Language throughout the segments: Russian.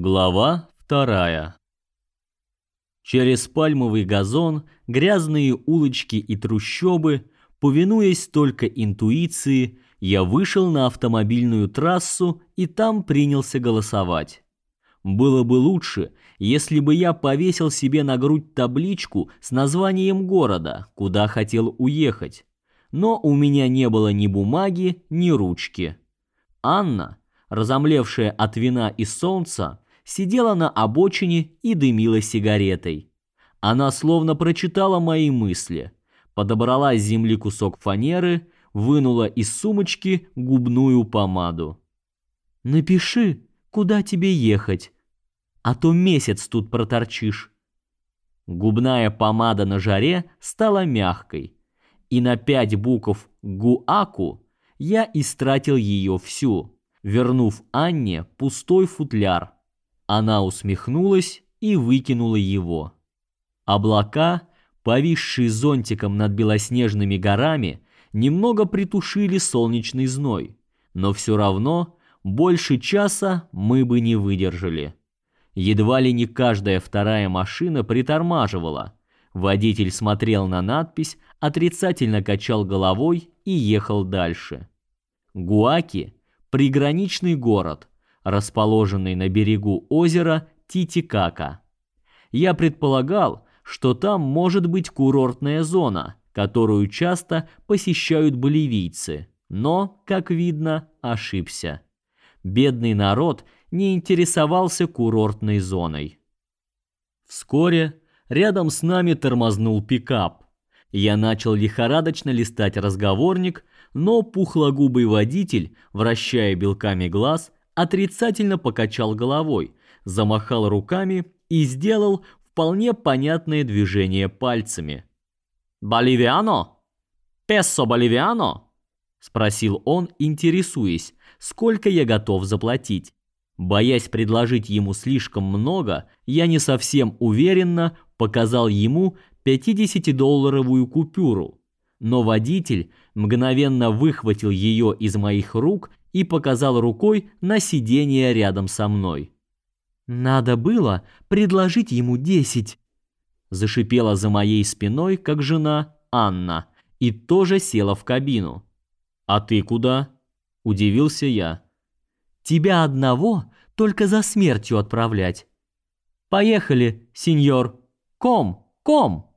Глава вторая. Через пальмовый газон, грязные улочки и трущобы, повинуясь только интуиции, я вышел на автомобильную трассу и там принялся голосовать. Было бы лучше, если бы я повесил себе на грудь табличку с названием города, куда хотел уехать. Но у меня не было ни бумаги, ни ручки. Анна, разомлевшая от вина и солнца, сидела на обочине и дымила сигаретой. Она словно прочитала мои мысли, подобрала с земли кусок фанеры, вынула из сумочки губную помаду. «Напиши, куда тебе ехать, а то месяц тут проторчишь». Губная помада на жаре стала мягкой, и на пять букв «гуаку» я истратил ее всю, вернув Анне пустой футляр. Она усмехнулась и выкинула его. Облака, повисшие зонтиком над белоснежными горами, немного притушили солнечный зной, но все равно больше часа мы бы не выдержали. Едва ли не каждая вторая машина притормаживала. Водитель смотрел на надпись, отрицательно качал головой и ехал дальше. Гуаки – приграничный город, расположенный на берегу озера Титикака. Я предполагал, что там может быть курортная зона, которую часто посещают боливийцы, но, как видно, ошибся. Бедный народ не интересовался курортной зоной. Вскоре рядом с нами тормознул пикап. Я начал лихорадочно листать разговорник, но пухлогубый водитель, вращая белками глаз, отрицательно покачал головой, замахал руками и сделал вполне понятное движение пальцами. «Боливиано? Песо боливиано?» – спросил он, интересуясь, сколько я готов заплатить. Боясь предложить ему слишком много, я не совсем уверенно показал ему 50-долларовую купюру. Но водитель мгновенно выхватил ее из моих рук и показал рукой на сиденье рядом со мной. Надо было предложить ему десять. Зашипела за моей спиной, как жена Анна, и тоже села в кабину. А ты куда? удивился я. Тебя одного только за смертью отправлять. Поехали, сеньор. Ком, ком.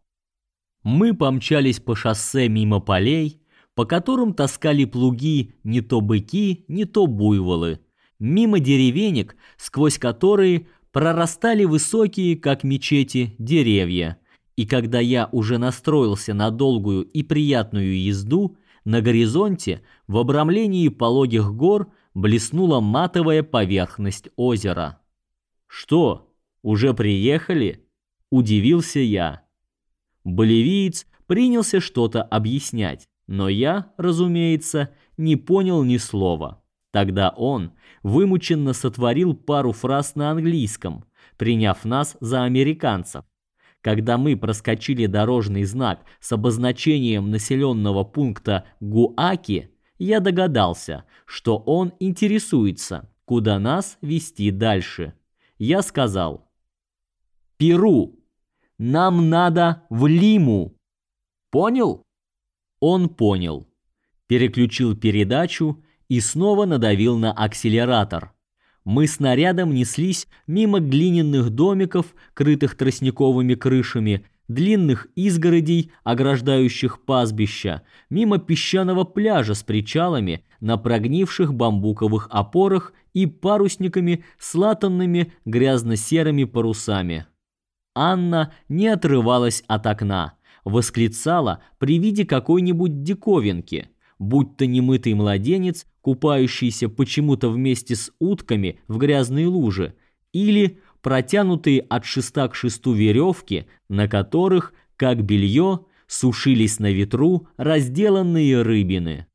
Мы помчались по шоссе мимо полей, по которым таскали плуги не то быки, не то буйволы, мимо деревенек, сквозь которые прорастали высокие, как мечети, деревья. И когда я уже настроился на долгую и приятную езду, на горизонте, в обрамлении пологих гор, блеснула матовая поверхность озера. «Что, уже приехали?» – удивился я. Боливиец принялся что-то объяснять но я, разумеется, не понял ни слова. Тогда он вымученно сотворил пару фраз на английском, приняв нас за американцев. Когда мы проскочили дорожный знак с обозначением населенного пункта Гуаки, я догадался, что он интересуется, куда нас вести дальше. Я сказал: "Перу. Нам надо в Лиму". Понял? Он понял, переключил передачу и снова надавил на акселератор. Мы снарядом неслись мимо глиняных домиков, крытых тростниковыми крышами, длинных изгородей, ограждающих пастбища, мимо песчаного пляжа с причалами на прогнивших бамбуковых опорах и парусниками с латанными грязно-серыми парусами. Анна не отрывалась от окна восклицала при виде какой-нибудь диковинки, будь то немытый младенец, купающийся почему-то вместе с утками в грязной луже, или протянутые от шеста к шесту веревки, на которых, как белье, сушились на ветру разделанные рыбины.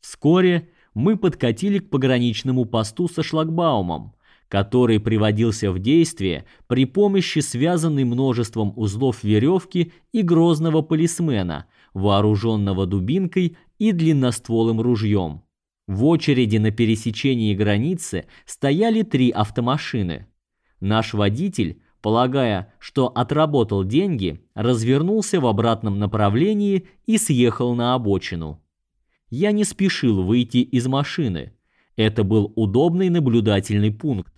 Вскоре мы подкатили к пограничному посту со шлагбаумом, который приводился в действие при помощи связанной множеством узлов веревки и грозного полисмена, вооруженного дубинкой и длинностволым ружьем. В очереди на пересечении границы стояли три автомашины. Наш водитель, полагая, что отработал деньги, развернулся в обратном направлении и съехал на обочину. Я не спешил выйти из машины. Это был удобный наблюдательный пункт.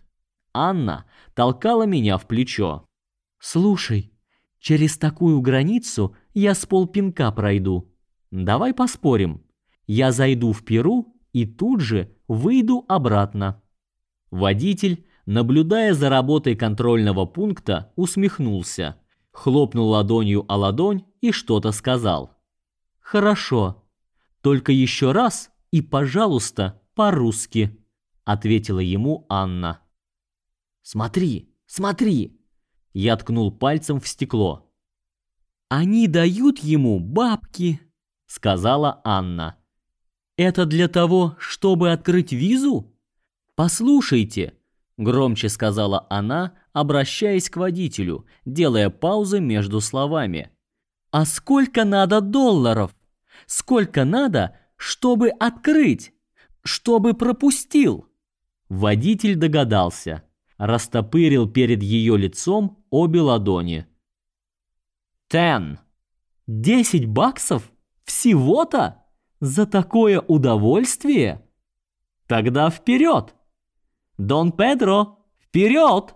Анна толкала меня в плечо. «Слушай, через такую границу я с полпинка пройду. Давай поспорим. Я зайду в Перу и тут же выйду обратно». Водитель, наблюдая за работой контрольного пункта, усмехнулся, хлопнул ладонью о ладонь и что-то сказал. «Хорошо. Только еще раз и, пожалуйста, по-русски», ответила ему Анна. Смотри, смотри. Я ткнул пальцем в стекло. Они дают ему бабки, сказала Анна. Это для того, чтобы открыть визу? Послушайте, громче сказала она, обращаясь к водителю, делая паузы между словами. А сколько надо долларов? Сколько надо, чтобы открыть? Чтобы пропустил? Водитель догадался растопырил перед ее лицом обе ладони. «Тен! Десять баксов? Всего-то? За такое удовольствие? Тогда вперед! Дон Педро, вперед!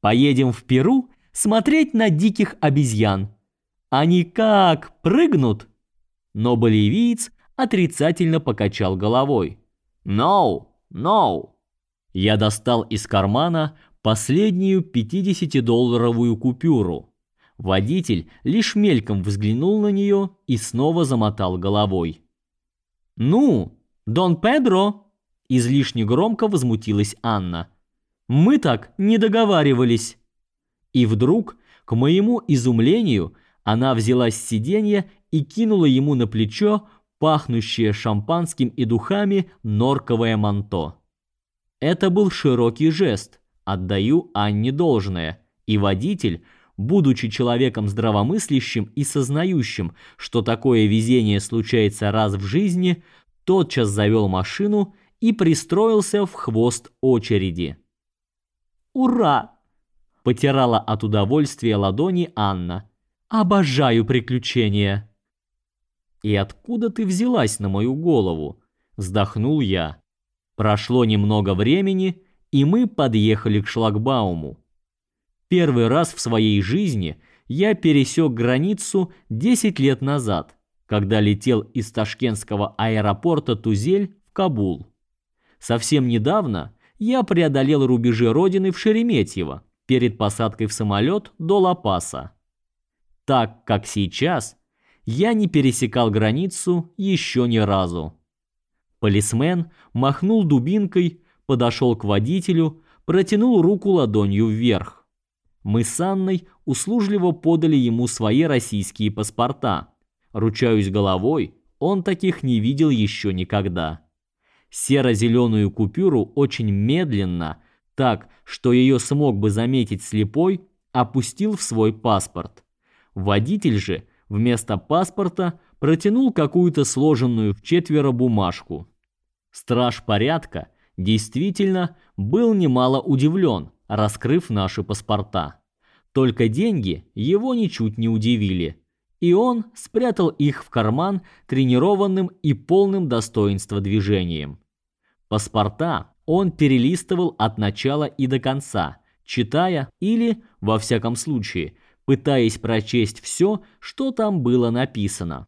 Поедем в Перу смотреть на диких обезьян. Они как прыгнут!» Но боливиец отрицательно покачал головой. «No, no!» Я достал из кармана последнюю 50-долларовую купюру. Водитель лишь мельком взглянул на нее и снова замотал головой. «Ну, Дон Педро!» – излишне громко возмутилась Анна. «Мы так не договаривались!» И вдруг, к моему изумлению, она взяла с сиденья и кинула ему на плечо пахнущее шампанским и духами норковое манто. Это был широкий жест, отдаю Анне должное, и водитель, будучи человеком здравомыслящим и сознающим, что такое везение случается раз в жизни, тотчас завел машину и пристроился в хвост очереди. «Ура!» – потирала от удовольствия ладони Анна. «Обожаю приключения!» «И откуда ты взялась на мою голову?» – вздохнул я. Прошло немного времени, и мы подъехали к шлагбауму. Первый раз в своей жизни я пересек границу 10 лет назад, когда летел из ташкентского аэропорта Тузель в Кабул. Совсем недавно я преодолел рубежи родины в Шереметьево перед посадкой в самолет до Ла-Паса. Так как сейчас, я не пересекал границу еще ни разу. Полисмен махнул дубинкой, подошел к водителю, протянул руку ладонью вверх. Мы с Анной услужливо подали ему свои российские паспорта. Ручаюсь головой, он таких не видел еще никогда. Серо-зеленую купюру очень медленно, так, что ее смог бы заметить слепой, опустил в свой паспорт. Водитель же вместо паспорта протянул какую-то сложенную в четверо бумажку. Страж порядка действительно был немало удивлен, раскрыв наши паспорта. Только деньги его ничуть не удивили, и он спрятал их в карман тренированным и полным достоинства движением. Паспорта он перелистывал от начала и до конца, читая или, во всяком случае, пытаясь прочесть все, что там было написано.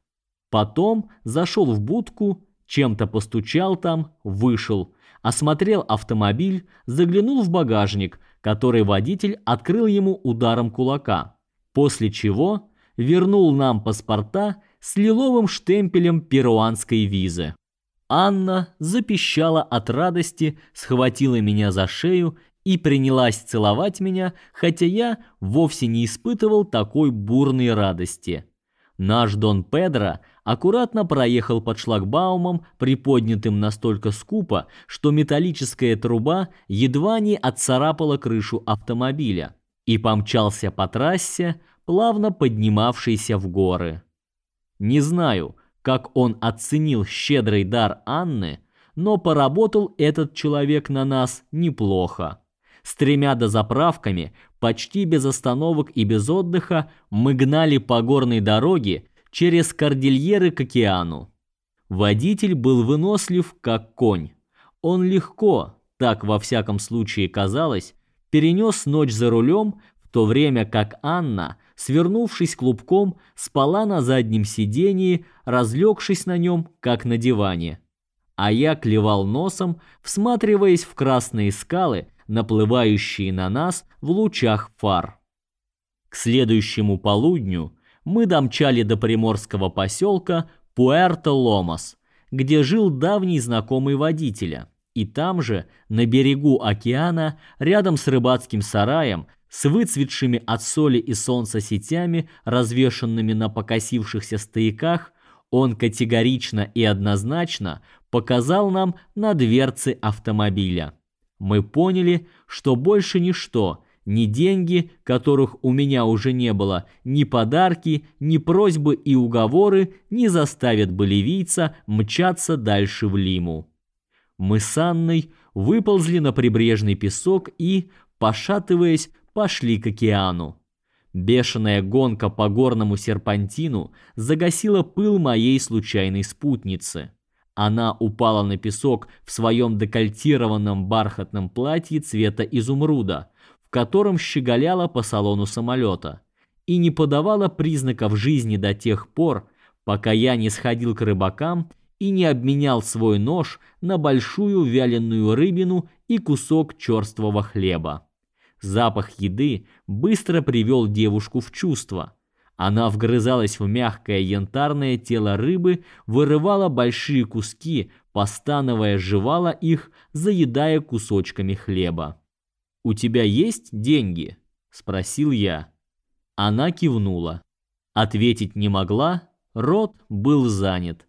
Потом зашел в будку, чем-то постучал там, вышел, осмотрел автомобиль, заглянул в багажник, который водитель открыл ему ударом кулака, после чего вернул нам паспорта с лиловым штемпелем перуанской визы. Анна запищала от радости, схватила меня за шею и принялась целовать меня, хотя я вовсе не испытывал такой бурной радости. Наш Дон Педро аккуратно проехал под шлагбаумом, приподнятым настолько скупо, что металлическая труба едва не отцарапала крышу автомобиля, и помчался по трассе, плавно поднимавшейся в горы. Не знаю, как он оценил щедрый дар Анны, но поработал этот человек на нас неплохо. С тремя дозаправками, почти без остановок и без отдыха, мы гнали по горной дороге через кордильеры к океану. Водитель был вынослив, как конь. Он легко, так во всяком случае казалось, перенес ночь за рулем, в то время как Анна, свернувшись клубком, спала на заднем сидении, разлегшись на нем, как на диване. А я клевал носом, всматриваясь в красные скалы, наплывающие на нас в лучах фар. К следующему полудню мы домчали до приморского поселка Пуэрто-Ломас, где жил давний знакомый водителя. И там же, на берегу океана, рядом с рыбацким сараем, с выцветшими от соли и солнца сетями, развешанными на покосившихся стояках, он категорично и однозначно показал нам на дверцы автомобиля. Мы поняли, что больше ничто, ни деньги, которых у меня уже не было, ни подарки, ни просьбы и уговоры не заставят боливийца мчаться дальше в Лиму. Мы с Анной выползли на прибрежный песок и, пошатываясь, пошли к океану. Бешеная гонка по горному серпантину загасила пыл моей случайной спутницы. Она упала на песок в своем декольтированном бархатном платье цвета изумруда, в котором щеголяла по салону самолета, и не подавала признаков жизни до тех пор, пока я не сходил к рыбакам и не обменял свой нож на большую вяленую рыбину и кусок черствого хлеба. Запах еды быстро привел девушку в чувство. Она вгрызалась в мягкое янтарное тело рыбы, вырывала большие куски, постановая жевала их, заедая кусочками хлеба. «У тебя есть деньги?» – спросил я. Она кивнула. Ответить не могла, рот был занят.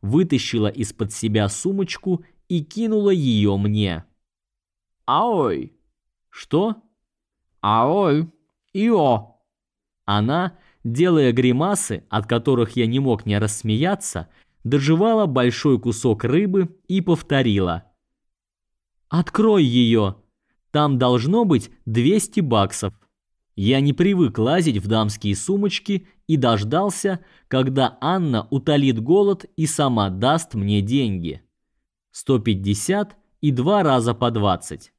Вытащила из-под себя сумочку и кинула ее мне. «Аой!» «Что?» «Аой! Ио!» Она делая гримасы, от которых я не мог не рассмеяться, доживала большой кусок рыбы и повторила. «Открой ее! Там должно быть 200 баксов». Я не привык лазить в дамские сумочки и дождался, когда Анна утолит голод и сама даст мне деньги. 150 и два раза по 20.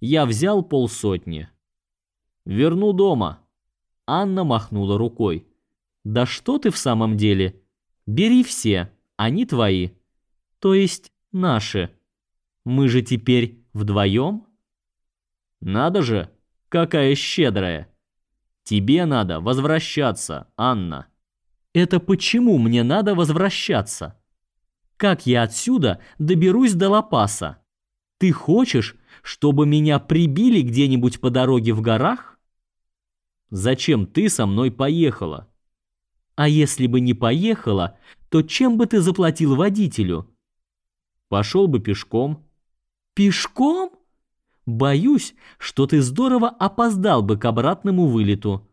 Я взял полсотни. «Верну дома», Анна махнула рукой. Да что ты в самом деле? Бери все, они твои. То есть наши. Мы же теперь вдвоем? Надо же, какая щедрая. Тебе надо возвращаться, Анна. Это почему мне надо возвращаться? Как я отсюда доберусь до Лапаса? Ты хочешь, чтобы меня прибили где-нибудь по дороге в горах? Зачем ты со мной поехала? А если бы не поехала, то чем бы ты заплатил водителю? Пошел бы пешком. Пешком? Боюсь, что ты здорово опоздал бы к обратному вылету.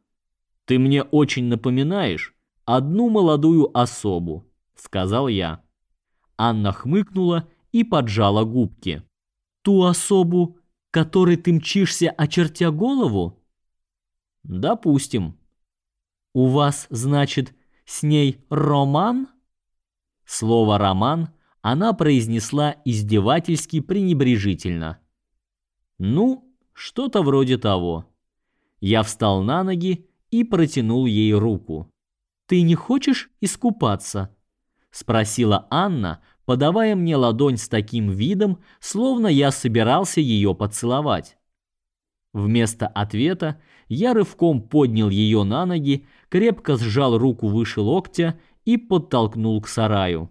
Ты мне очень напоминаешь одну молодую особу, сказал я. Анна хмыкнула и поджала губки. Ту особу, которой ты мчишься, очертя голову? Допустим. У вас, значит, с ней роман? Слово роман она произнесла издевательски пренебрежительно. Ну, что-то вроде того. Я встал на ноги и протянул ей руку. Ты не хочешь искупаться? спросила Анна, подавая мне ладонь с таким видом, словно я собирался ее поцеловать. Вместо ответа я рывком поднял ее на ноги, крепко сжал руку выше локтя и подтолкнул к сараю.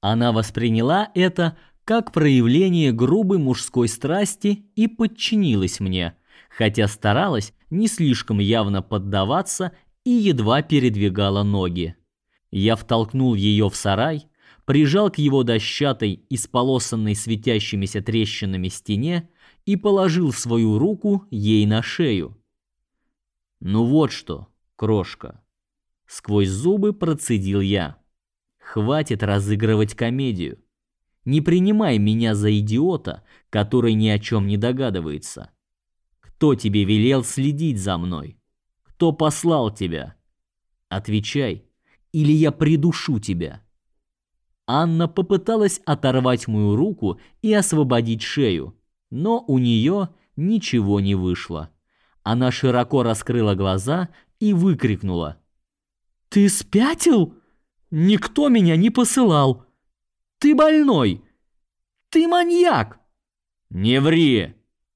Она восприняла это как проявление грубой мужской страсти и подчинилась мне, хотя старалась не слишком явно поддаваться и едва передвигала ноги. Я втолкнул ее в сарай, прижал к его дощатой, исполосанной светящимися трещинами стене и положил свою руку ей на шею. Ну вот что, крошка. Сквозь зубы процедил я. Хватит разыгрывать комедию. Не принимай меня за идиота, который ни о чем не догадывается. Кто тебе велел следить за мной? Кто послал тебя? Отвечай, или я придушу тебя. Анна попыталась оторвать мою руку и освободить шею, но у нее ничего не вышло. Она широко раскрыла глаза и выкрикнула: "Ты спятил? Никто меня не посылал. Ты больной. Ты маньяк". "Не ври",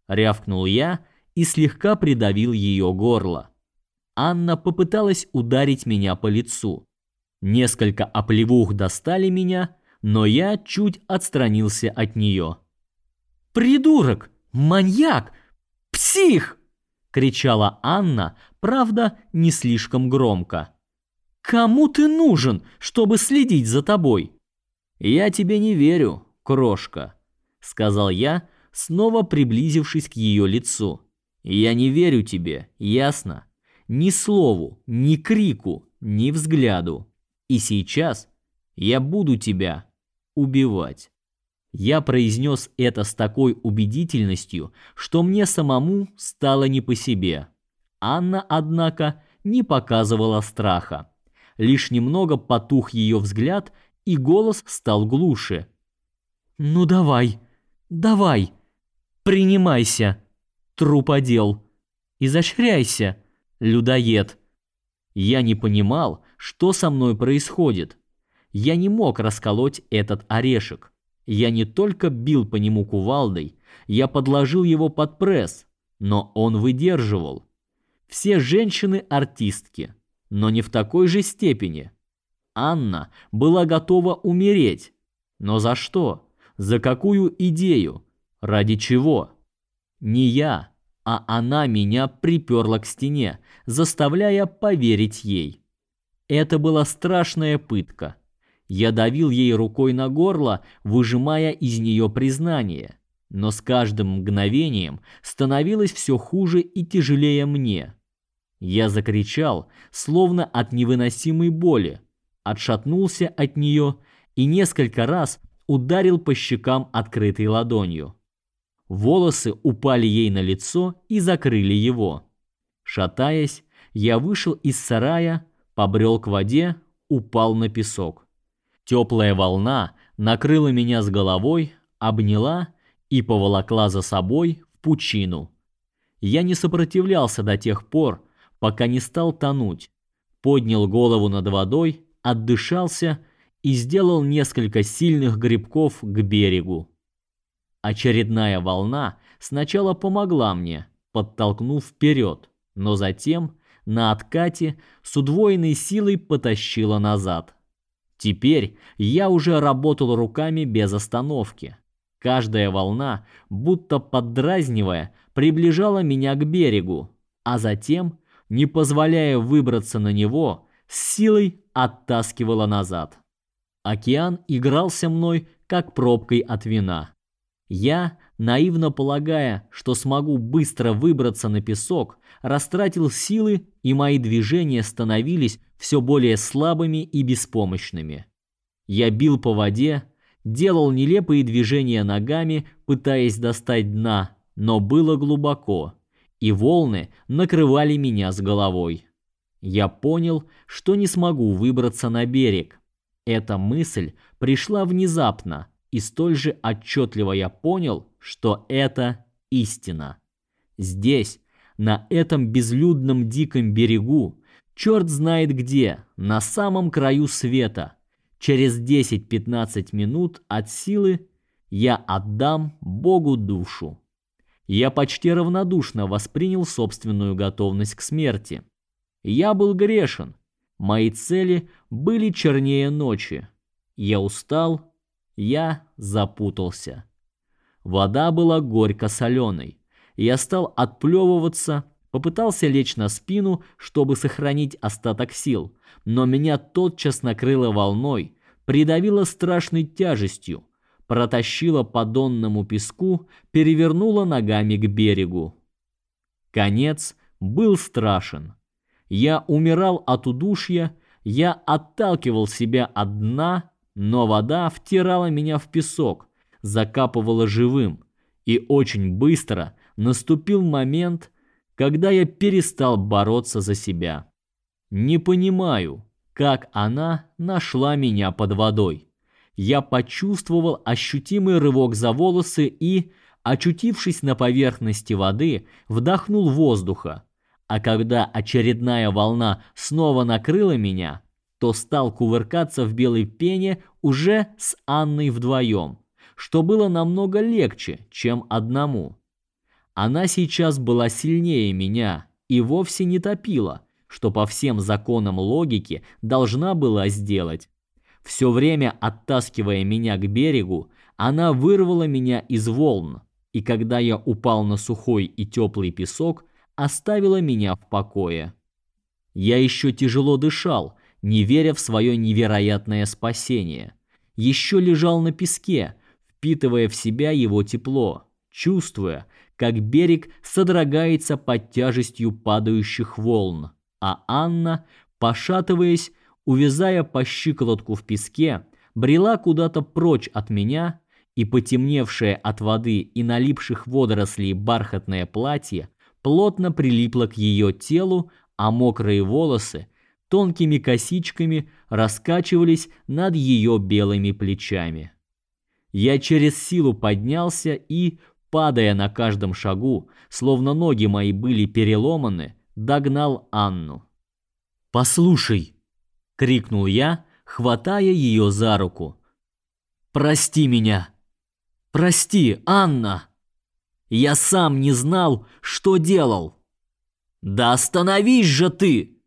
рявкнул я и слегка придавил ее горло. Анна попыталась ударить меня по лицу. Несколько оплевух достали меня, но я чуть отстранился от нее. «Придурок! Маньяк! Псих!» — кричала Анна, правда, не слишком громко. «Кому ты нужен, чтобы следить за тобой?» «Я тебе не верю, крошка», — сказал я, снова приблизившись к ее лицу. «Я не верю тебе, ясно? Ни слову, ни крику, ни взгляду. И сейчас я буду тебя убивать. Я произнес это с такой убедительностью, что мне самому стало не по себе. Анна, однако, не показывала страха. Лишь немного потух ее взгляд, и голос стал глуше. «Ну давай, давай, принимайся, труподел, изощряйся, людоед». Я не понимал, что со мной происходит. Я не мог расколоть этот орешек. Я не только бил по нему кувалдой, я подложил его под пресс, но он выдерживал. Все женщины артистки, но не в такой же степени. Анна была готова умереть. Но за что? За какую идею? Ради чего? Не я, а она меня приперла к стене, заставляя поверить ей. Это была страшная пытка. Я давил ей рукой на горло, выжимая из нее признание. Но с каждым мгновением становилось все хуже и тяжелее мне. Я закричал, словно от невыносимой боли, отшатнулся от нее и несколько раз ударил по щекам открытой ладонью. Волосы упали ей на лицо и закрыли его. Шатаясь, я вышел из сарая, побрел к воде, упал на песок. Теплая волна накрыла меня с головой, обняла и поволокла за собой в пучину. Я не сопротивлялся до тех пор, пока не стал тонуть. Поднял голову над водой, отдышался и сделал несколько сильных грибков к берегу. Очередная волна сначала помогла мне, подтолкнув вперед, но затем на откате с удвоенной силой потащила назад. Теперь я уже работал руками без остановки. Каждая волна, будто поддразнивая, приближала меня к берегу, а затем, не позволяя выбраться на него, с силой оттаскивала назад. Океан игрался мной, как пробкой от вина. Я, наивно полагая, что смогу быстро выбраться на песок, растратил силы, и мои движения становились все более слабыми и беспомощными. Я бил по воде, делал нелепые движения ногами, пытаясь достать дна, но было глубоко, и волны накрывали меня с головой. Я понял, что не смогу выбраться на берег. Эта мысль пришла внезапно, и столь же отчетливо я понял, что это истина. Здесь, на этом безлюдном диком берегу, черт знает где, на самом краю света, через 10-15 минут от силы я отдам Богу душу. Я почти равнодушно воспринял собственную готовность к смерти. Я был грешен. Мои цели были чернее ночи. Я устал, я запутался. Вода была горько-соленой. Я стал отплевываться, попытался лечь на спину, чтобы сохранить остаток сил, но меня тотчас накрыло волной, придавило страшной тяжестью, протащило по донному песку, перевернуло ногами к берегу. Конец был страшен. Я умирал от удушья, я отталкивал себя от дна, но вода втирала меня в песок, закапывала живым и очень быстро наступил момент, когда я перестал бороться за себя. Не понимаю, как она нашла меня под водой. Я почувствовал ощутимый рывок за волосы и, очутившись на поверхности воды, вдохнул воздуха. А когда очередная волна снова накрыла меня, то стал кувыркаться в белой пене уже с Анной вдвоем, что было намного легче, чем одному. Она сейчас была сильнее меня и вовсе не топила, что по всем законам логики должна была сделать. Все время оттаскивая меня к берегу, она вырвала меня из волн, и когда я упал на сухой и теплый песок, оставила меня в покое. Я еще тяжело дышал, не веря в свое невероятное спасение. Еще лежал на песке, впитывая в себя его тепло, чувствуя, как берег содрогается под тяжестью падающих волн, а Анна, пошатываясь, увязая по щиколотку в песке, брела куда-то прочь от меня, и потемневшее от воды и налипших водорослей бархатное платье плотно прилипло к ее телу, а мокрые волосы тонкими косичками раскачивались над ее белыми плечами. Я через силу поднялся и, падая на каждом шагу, словно ноги мои были переломаны, догнал Анну. "Послушай", крикнул я, хватая ее за руку. "Прости меня. Прости, Анна. Я сам не знал, что делал". "Да остановись же ты!"